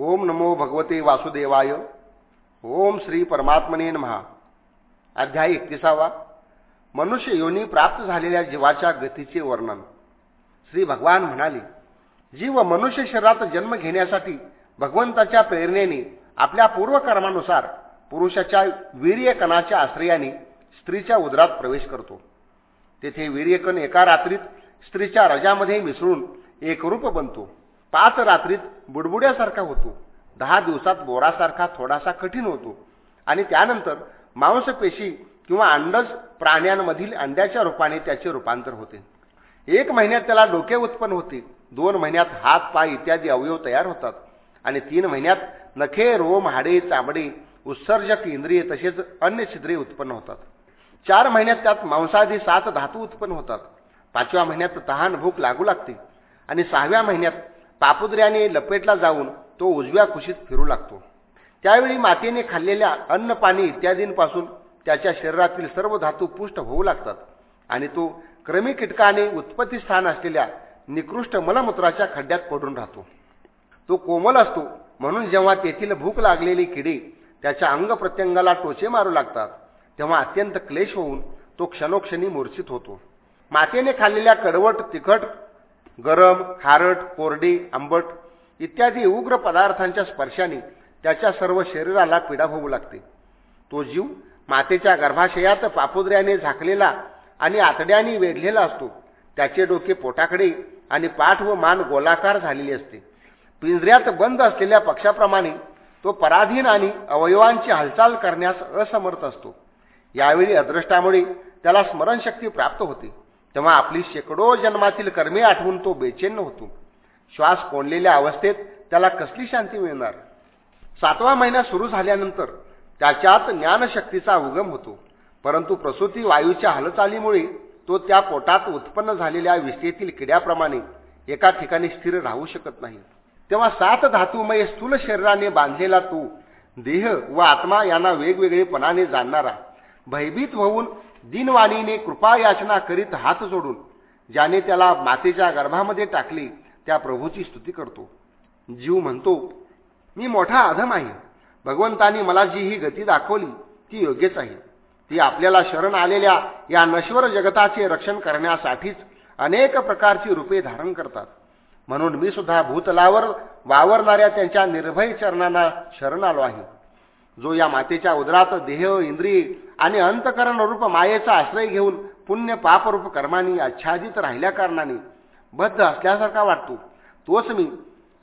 ओम नमो भगवते वासुदेवाय. ओम श्री परमात्मने महा अध्याय एकतीसावा. मनुष्य योनी प्राप्त झालेल्या जीवाच्या गतीचे वर्णन. श्री भगवान म्हणाले जीव मनुष्य शरीरात जन्म घेण्यासाठी भगवंताच्या प्रेरणेने आपल्या पूर्वकर्मानुसार पुरुषाच्या वीर्यकणाच्या आश्रयाने स्त्रीच्या उदरात प्रवेश करतो. तेथे वीर्यकण एका रात्रीत स्त्रीच्या रजामध्ये मिसळून एकरूप बनतो. पाच रात्रीत बुडबुड्यासारखा होतो. दहा दिवसात बोरासारखा थोडासा कठीण होतो. आणि त्यानंतर मांसपेशी किंवा अंडज प्राण्यांमधील अंड्याच्या रूपाने त्याचे रूपांतर होते. एक महिन्यात त्याला डोके उत्पन्न होते. दोन महिन्यात हात पाय इत्यादी अवयव तयार होतात. आणि तीन महिन्यात नखे रोम हाडे चामडे उत्सर्जक इंद्रिय तसेच अन्य छिद्रे उत्पन्न होतात. चार महिन्यात त्यात मांसादी सात धातू उत्पन्न होतात. पाचव्या महिन्यात तहान भूक लागू लागते. आणि सहाव्या महिन्यात पापुद्र्याने लपेटला जाऊन तो उजव्या कुशीत फिरू लागतो. त्यावेळी मातेने खाल्लेल्या अन्न पाणी इत्यादींपासून त्याच्या शरीरातील सर्व धातू पुष्ट होऊ लागतात आणि तो क्रमी कीटकाने उत्पत्ती स्थान असलेल्या निकृष्ट मलमूत्राच्या खड्ड्यात पडून राहतो. तो कोमल असतो म्हणून जेव्हा तेथील भूक लागलेली किडे त्याच्या अंग प्रत्यंगाला टोचे मारू लागतात तेव्हा अत्यंत क्लेश होऊन तो क्षणोक्षणी मूर्छित होतो. मातेने खाल्लेल्या कडवट तिखट गरम खारट कोरडी आंबट इत्यादी उग्र पदार्थांच्या स्पर्शाने त्याच्या सर्व शरीराला पीडा होऊ लागते. तो जीव मातेच्या गर्भाशयात पापुद्र्याने झाकलेला आणि आतड्याने वेढलेला असतो. त्याचे डोके पोटाकडे आणि पाठ व मान गोलाकार झालेली असते. पिंजऱ्यात बंद असलेल्या पक्षाप्रमाणे तो पराधीन आणि अवयवांची हालचाल करण्यास असमर्थ असतो. यावेळी अदृष्टामुळे त्याला स्मरणशक्ती प्राप्त होते. तेव्हा आपली शेकडो जन्मातील कर्मे आठवून तो बेचैन होतो. श्वास कोंडलेल्या अवस्थेत त्याला कसली शांती मिळणार? सातवा महिना सुरू झाल्यानंतर त्याच्यात ज्ञानशक्तीचा उगम होतो. परंतु प्रसूती वायूच्या हालचालीमुळे तो त्या पोटात उत्पन्न झालेल्या विषयेतील किड्याप्रमाणे एका ठिकाणी स्थिर राहू शकत नाही. तेव्हा सात धातूमय स्थूल शरीराने बांधलेला तो देह व आत्मा यांना वेगवेगळेपणाने जाणणारा भयभीत होऊन दिनवाणीने कृपा याचना करीत हात जोडून ज्याने त्याला मातेच्या गर्भामध्ये टाकले त्या प्रभूची स्तुती करतो. जीव म्हणतो मी मोठा अधम आहे. भगवंतानी मला जी ही गती दाखवली ती योग्यच आहे. ती आपल्याला शरण आलेल्या या नश्वर जगताचे रक्षण करण्यासाठीच अनेक प्रकारची रूपे धारण करतात. म्हणून मी सुद्धा भूतलावर वावरणाऱ्या त्यांच्या निर्भय चरणांना शरण आलो आहे. जो या मातेच्या उदरात देह इंद्रिय आणि अंतकरण रूप मायेचा आश्रय घेऊन पुण्य पापरूप कर्माने आच्छादित राहिल्या कारणाने बद्ध असल्यासारखा वाटतो. तोच मी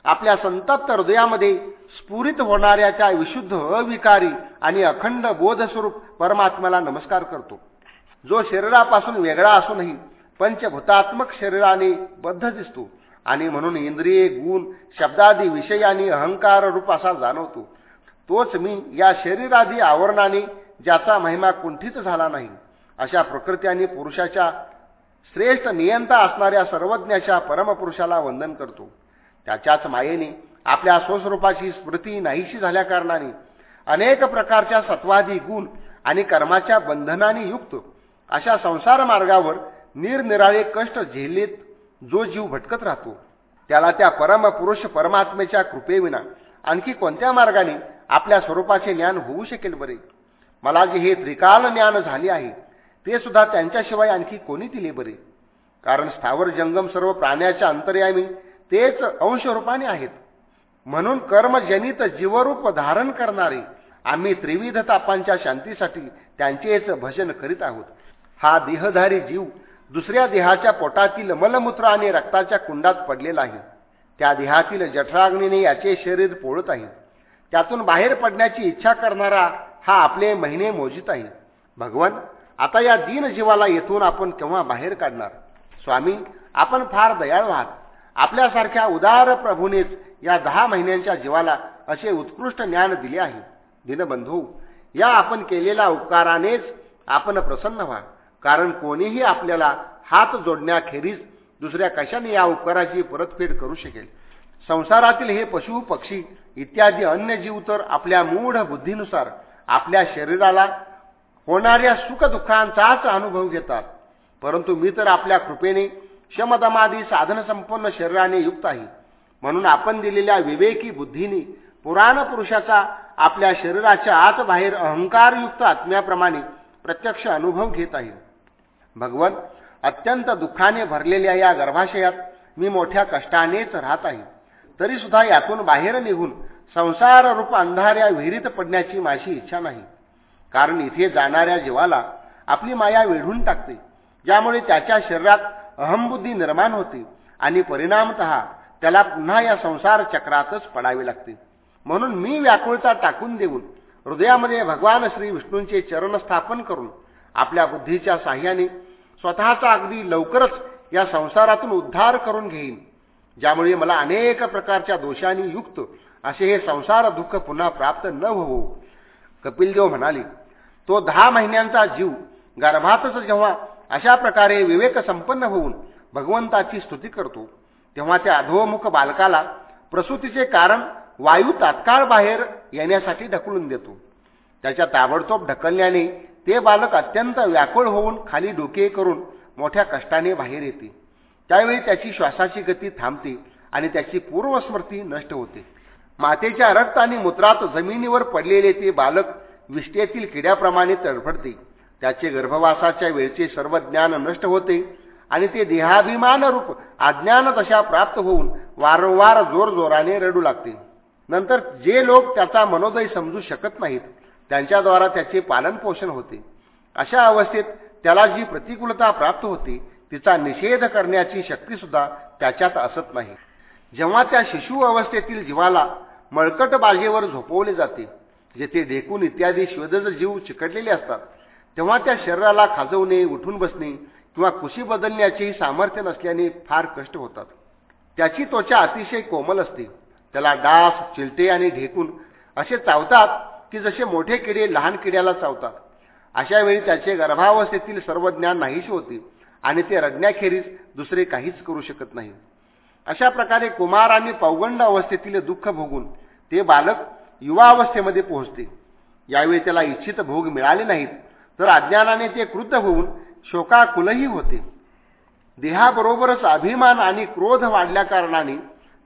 आपल्या संतप्त हृदयामध्ये स्फुरित होणाऱ्या त्या विशुद्ध अविकारी आणि अखंड बोधस्वरूप परमात्म्याला नमस्कार करतो. जो शरीरापासून वेगळा असूनही पंचभूतात्मक शरीराने बद्ध दिसतो आणि म्हणून इंद्रिये गुण शब्दादी विषय आणि अहंकार रूप असा जाणवतो. तोच मी या शरीरादी आवरणाने ज्याचा महिमा कुंठित झाला नाही अशा प्रकृती आणि पुरुषाच्या श्रेष्ठ नियंता असणाऱ्या सर्वज्ञाच्या परमपुरुषाला वंदन करतो. त्याच्याच मायेने आपल्या स्वस्वरूपाची स्मृती नाहीशी झाल्याकारणाने अनेक प्रकारच्या सत्वादी गुण आणि कर्माच्या बंधनाने युक्त अशा संसार मार्गावर निरनिराळे कष्ट झेलीत जो जीव भटकत राहतो. त्याला त्या परमपुरुष परमात्मेच्या कृपेविना आणखी कोणत्या मार्गाने आपल्या स्वरूपाचे ज्ञान होऊ शकेल बरे? मला जे हे त्रिकाल ज्ञान झाले आहे ते सुद्धा त्यांच्याशिवाय आणखी कोणी दिले बरे? कारण स्थावर जंगम सर्व प्राण्याच्या अंतर्यामी तेच अंशरूपाने आहेत. म्हणून कर्मजनित जीवरूप धारण करणारे आम्ही त्रिविध तापांच्या शांतीसाठी त्यांचेच भजन करीत आहोत. हा देहधारी जीव दुसऱ्या देहाच्या पोटातील मलमूत्र आणि रक्ताच्या कुंडात पडलेला आहे. त्या देहातील जठराग्नीने याचे शरीर पोळत आहे. त्यातून बाहेर पडण्याची इच्छा करणारा हा आपले महिने मोजित आहे. भगवान आता या दीन जीवाला येथून आपण केव्हा बाहेर काढणार? स्वामी आपण फार दयाळ आहात. आपल्यासारख्या उदार प्रभूनेच या दहा महिन्यांच्या जीवाला असे उत्कृष्ट ज्ञान दिले आहे. दिनबंधू या आपण केलेल्या उपकारानेच आपण प्रसन्न व्हा. कारण कोणीही आपल्याला हात जोडण्याखेरीज दुसऱ्या कशाने या उपकाराची परतफेड करू शकेल? संसारातील हे पशु पक्षी इत्यादी अन्य जीव तर आपल्या मूढ बुद्धीनुसार आपल्या शरीराला होणाऱ्या सुखदुःखांचाच अनुभव घेतात. परंतु मी तर आपल्या कृपेने शमदमादी साधनसंपन्न शरीराने युक्त आहे. म्हणून आपण दिलेल्या विवेकी बुद्धीने पुराण पुरुषाचा आपल्या शरीराच्या आत बाहेर अहंकारयुक्त आत्म्याप्रमाणे प्रत्यक्ष अनुभव घेत आहे. भगवन अत्यंत दुःखाने भरलेल्या या गर्भाशयात मी मोठ्या कष्टानेच राहत आहे. तरीसुद्धा यातून बाहेर निघून संसार रूप अंधाऱ्या विहिरीत पडण्याची माझी इच्छा नाही. कारण इथे जाणाऱ्या जीवाला आपली माया वेढून टाकते ज्यामुळे त्याच्या शरीरात अहमबुद्धी निर्माण होते आणि परिणामत त्याला पुन्हा या संसार चक्रातच पडावे लागते. म्हणून मी व्याकुळता टाकून देऊन हृदयामध्ये भगवान श्री विष्णूंचे चरण स्थापन करून आपल्या बुद्धीच्या साह्याने स्वतःचा अगदी लवकरच या संसारातून उद्धार करून घेईन ज्यामुळे मला अनेक प्रकारच्या दोषांनी युक्त असे हे संसार दुःख पुन्हा प्राप्त न होवो. कपिलदेव म्हणाले तो दहा महिन्यांचा जीव गर्भातच जेव्हा अशा प्रकारे विवेक संपन्न होऊन भगवंताची स्तुती करतो तेव्हा त्या अधोमुख बालकाला प्रसूतीचे कारण वायू तात्काळ बाहेर येण्यासाठी ढकलून देतो. त्याच्या ताबडतोब ढकलल्याने ते बालक अत्यंत व्याकुळ होऊन खाली डोके करून मोठ्या कष्टाने बाहेर येते. त्यावेळी त्याची श्वासाची गती थांबते आणि त्याची पूर्वस्मृती नष्ट होते. मातेच्या रक्त आणि मूत्रात जमिनीवर पडलेले ते बालक विष्टेतील किड्याप्रमाणे तडफडते. त्याचे गर्भवासाच्या वेळचे सर्व ज्ञान नष्ट होते आणि ते देहाभिमान रूप अज्ञान दशा प्राप्त होऊन वारंवार जोरजोराने रडू लागते. नंतर जे लोक त्याचा मनोदय समजू शकत नाहीत त्यांच्याद्वारा त्याचे पालनपोषण होते. अशा अवस्थेत त्याला जी प्रतिकूलता प्राप्त होते तिचा निषेध करण्याची शक्तीसुद्धा त्याच्यात असत नाही. जेव्हा त्या शिशु अवस्थेतील जीवाला मळकट बागेवर झोपवले जाते. जेथे ढेकून इत्यादी श्वेदज जीव चिकटलेले असतात. तेव्हा त्या शरीराला खाजवणे उठून बसणे किंवा कुशी बदलण्याचेही सामर्थ्य नसल्याने फार कष्ट होतात. त्याची त्वचा अतिशय कोमल असते. त्याला डास चिलटे आणि ढेकून असे चावतात की जसे मोठे किडे लहान किड्याला चावतात. अशा वेळी त्याचे गर्भावस्थेतील सर्व ज्ञान नाहीशी होते आणि ते रडण्याखेरीज दुसरे काहीच करू शकत नाही. अशा प्रकारे कुमार आणि पौगंड अवस्थेतील दुःख भोगून ते बालक युवा अवस्थेमध्ये पोहोचते. यावेळी त्याला इच्छित भोग मिळाले नाहीत तर अज्ञानाने ते कृत होऊन शोकाकुलही होते. देहाबरोबरच अभिमान आणि क्रोध वाढल्या कारणाने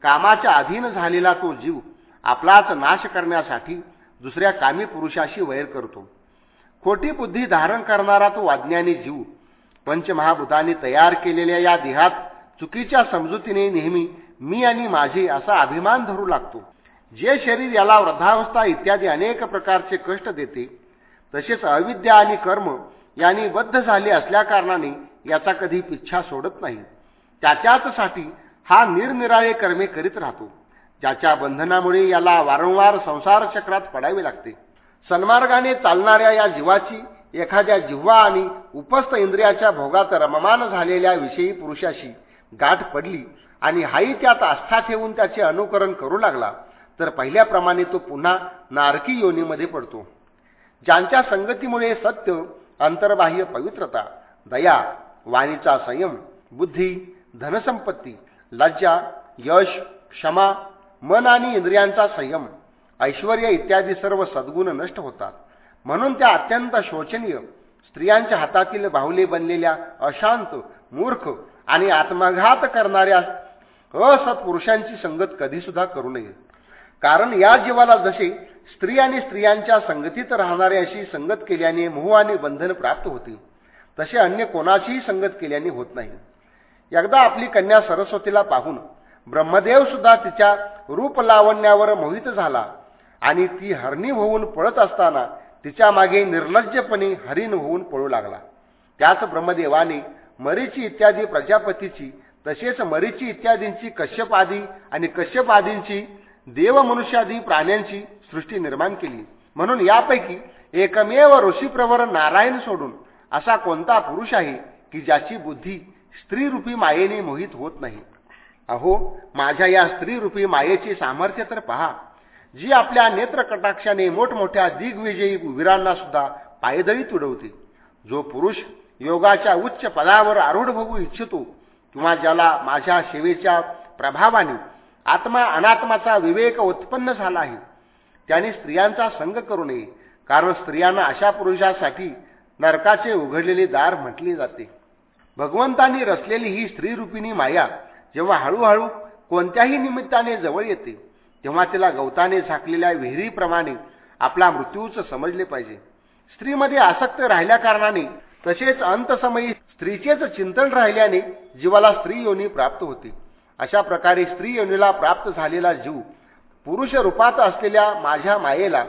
कामाच्या अधीन झालेला तो जीव आपलाच नाश करण्यासाठी दुसऱ्या कामी पुरुषाशी वैर करतो. खोटी बुद्धी धारण करणारा तो अज्ञानी जीव पंचमहाभूतांनी तयार केलेल्या या देहात चुकीच्या समजुतीने नेहमी मी आणि माझे असा अभिमान धरू लागतो. जे शरीर याला वृद्धावस्था इत्यादी अनेक प्रकारचे कष्ट देते तसेच अविद्या आणि कर्म यांनी बद्ध झाले असल्याकारणाने याचा कधी पिच्छा सोडत नाही. त्याच्याचसाठी हा निरनिराळे कर्मे करीत राहतो ज्याच्या बंधनामुळे याला वारंवार संसार चक्रात पडावे लागते. सन्मार्गाने चालणाऱ्या या जीवाची एखाद्या जिव्हा आणि उपस्थ इंद्रियाच्या भोगात रममान झालेल्या विषयी पुरुषाशी गाठ पडली आणि हाही त्यात आस्था ठेवून त्याचे अनुकरण करू लागला तर पहिल्याप्रमाणे तो पुन्हा नारकी योनीमध्ये पडतो. ज्यांच्या संगतीमुळे सत्य अंतर्बाह्य पवित्रता दया वाणीचा संयम बुद्धी धनसंपत्ती लज्जा यश क्षमा मन आणि इंद्रियांचा संयम ऐश्वर इत्यादी सर्व सद्गुण नष्ट होतात. म्हणून त्या अत्यंत शोचनीय स्त्रियांच्या हातातील बाहुले बनलेल्या अशांत मूर्ख आणि आत्मघात करणाऱ्या असत्पुरुषांची संगत कधीसुद्धा करू नये. कारण या जीवाला जसे स्त्री आणि स्त्रियांच्या संगतीत राहणाऱ्याशी संगत केल्याने मोह आणि बंधन प्राप्त होते तसे अन्य कोणाचीही संगत केल्याने होत नाही. एकदा आपली कन्या सरस्वतीला पाहून ब्रह्मदेव सुद्धा तिच्या रूप लावण्यावर मोहित झाला आणि ती हरणी होऊन पळत असताना तिच्यामागे निर्लज्जपणे हरिण होऊन पळू लागला. त्याच ब्रह्मदेवाने मरीची इत्यादी प्रजापतीची तसेच मरीची इत्यादींची कश्यप आदी आणि कश्यप आदींची देव मनुष्यादी प्राण्यांची सृष्टी निर्माण केली. म्हणून यापैकी एकमेव ऋषीप्रवर नारायण सोडून असा कोणता पुरुष आहे की ज्याची बुद्धी स्त्रीरूपी मायेने मोहित होत नाही? अहो माझ्या या स्त्रीरूपी मायेचे सामर्थ्य तर पहा. जी आपल्या नेत्रकटाक्षाने मोठमोठ्या दिग्विजयी वीरांना सुद्धा पायदळी तुडवते. जो पुरुष योगाच्या उच्च पदावर आरूढ बघू इच्छितो. किंवा ज्याला माझ्या सेवेच्या प्रभावाने आत्मा अनात्माचा विवेक उत्पन्न झाला आहे त्याने स्त्रियांचा संग करू नये. कारण स्त्रियांना अशा पुरुषासाठी नरकाचे उघडलेले दार म्हटले जाते. भगवंतांनी रचलेली ही स्त्रीरूपिणी माया जेव्हा हळूहळू कोणत्याही निमित्ताने जवळ येते तेव्हा तिला गवताने झाकलेल्या विहिरीप्रमाणे आपला मृत्यूच समजले पाहिजे. स्त्रीमध्ये आसक्त राहिल्या कारणाने तसेच अंतसमयी स्त्रीचेच चिंतन राहिल्याने जीवाला स्त्री योनी प्राप्त होते. अशा प्रकारे स्त्री योनीला प्राप्त झालेला जीव पुरुष रूपात असलेल्या माझ्या मायेला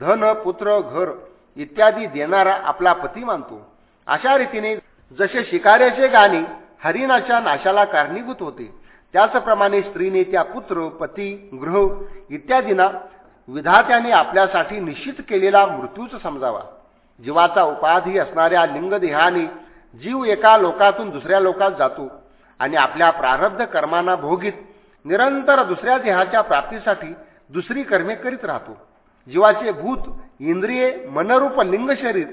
धन पुत्र घर इत्यादी देणारा आपला पती मानतो. अशा रीतीने जसे शिकाऱ्याचे गाणे हरिणाच्या नाशाला कारणीभूत होते त्याचप्रमाणे स्त्रीने त्या पुत्र पती गृह इत्यादींना विधात्याने आपल्यासाठी निश्चित केलेला मृत्यूच समजावा. जीवाचा उपाधी असणाऱ्या लिंगदेहाने जीव एका लोकातून दुसऱ्या लोकात जातो आणि आपल्या प्रारब्ध कर्मांना भोगीत निरंतर दुसऱ्या देहाच्या प्राप्तीसाठी दुसरी कर्मे करीत राहतो. जीवाचे भूत इंद्रिये मनरूप लिंग शरीर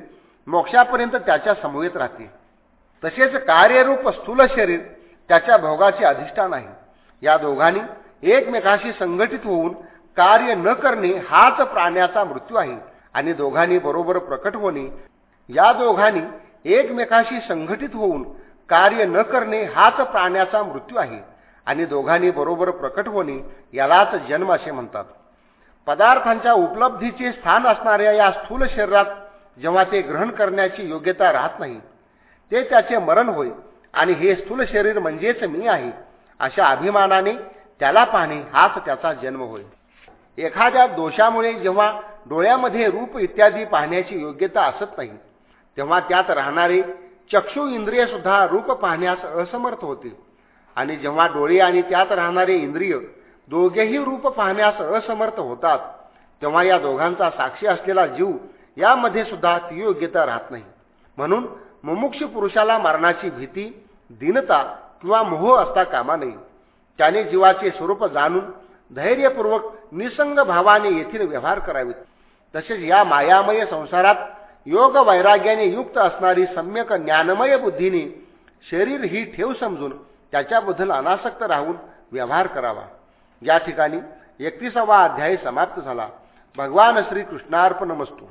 मोक्षापर्यंत त्याच्या समवेत राहते. तसेच कार्यरूप स्थूल शरीर त्याच्या भोगाचे अधिष्ठान आहे. या दोघांनी एकमेकाशी संघटित होऊन कार्य न करणे हाच प्राण्याचा मृत्यू आहे. आणि दोघांनी बरोबर प्रकट होणे या दोघांनी एकमेकाशी संघटित होऊन कार्य न करणे हाच प्राण्याचा मृत्यू आहे. आणि दोघांनी बरोबर प्रकट होणे यालाच जन्म असे म्हणतात. पदार्थांच्या उपलब्धीचे स्थान असणाऱ्या या स्थूल शरीरात जेव्हा ते ग्रहण करण्याची योग्यता राहत नाही ते त्याचे मरण होय आणि हे स्थूल शरीर म्हणजेच मी आहे अशा अभिमानाने त्याला पाहणे हाच त्याचा जन्म होय. एखाद्या दोषामुळे जेव्हा डोळ्यामध्ये रूप इत्यादी पाहण्याची योग्यता असत नाही तेव्हा त्यात राहणारे चक्षु इंद्रिय सुद्धा रूप पाहण्यास असमर्थ होते. आणि जेव्हा डोळे आणि त्यात राहणारे इंद्रिय दोघेही रूप पाहण्यास असमर्थ होतात तेव्हा या दोघांचा साक्षी असलेला जीव यामध्ये सुद्धा ती योग्यता राहत नाही. म्हणून मुमुक्ष पुरुषाला मरणाची भीती दीनता किंवा मोह असता कामा नये. त्याने जीवाचे स्वरूप जाणून धैर्यपूर्वक निसंग भावाने येथील व्यवहार करावेत. तसेच या मायामय संसारात योग वैराग्याने युक्त असणारी सम्यक ज्ञानमय बुद्धीने शरीर ही ठेव समजून त्याच्याबद्दल अनासक्त राहून व्यवहार करावा. या ठिकाणी एकतीसावा अध्याय समाप्त झाला. भगवान श्री कृष्णार्पण मस्तू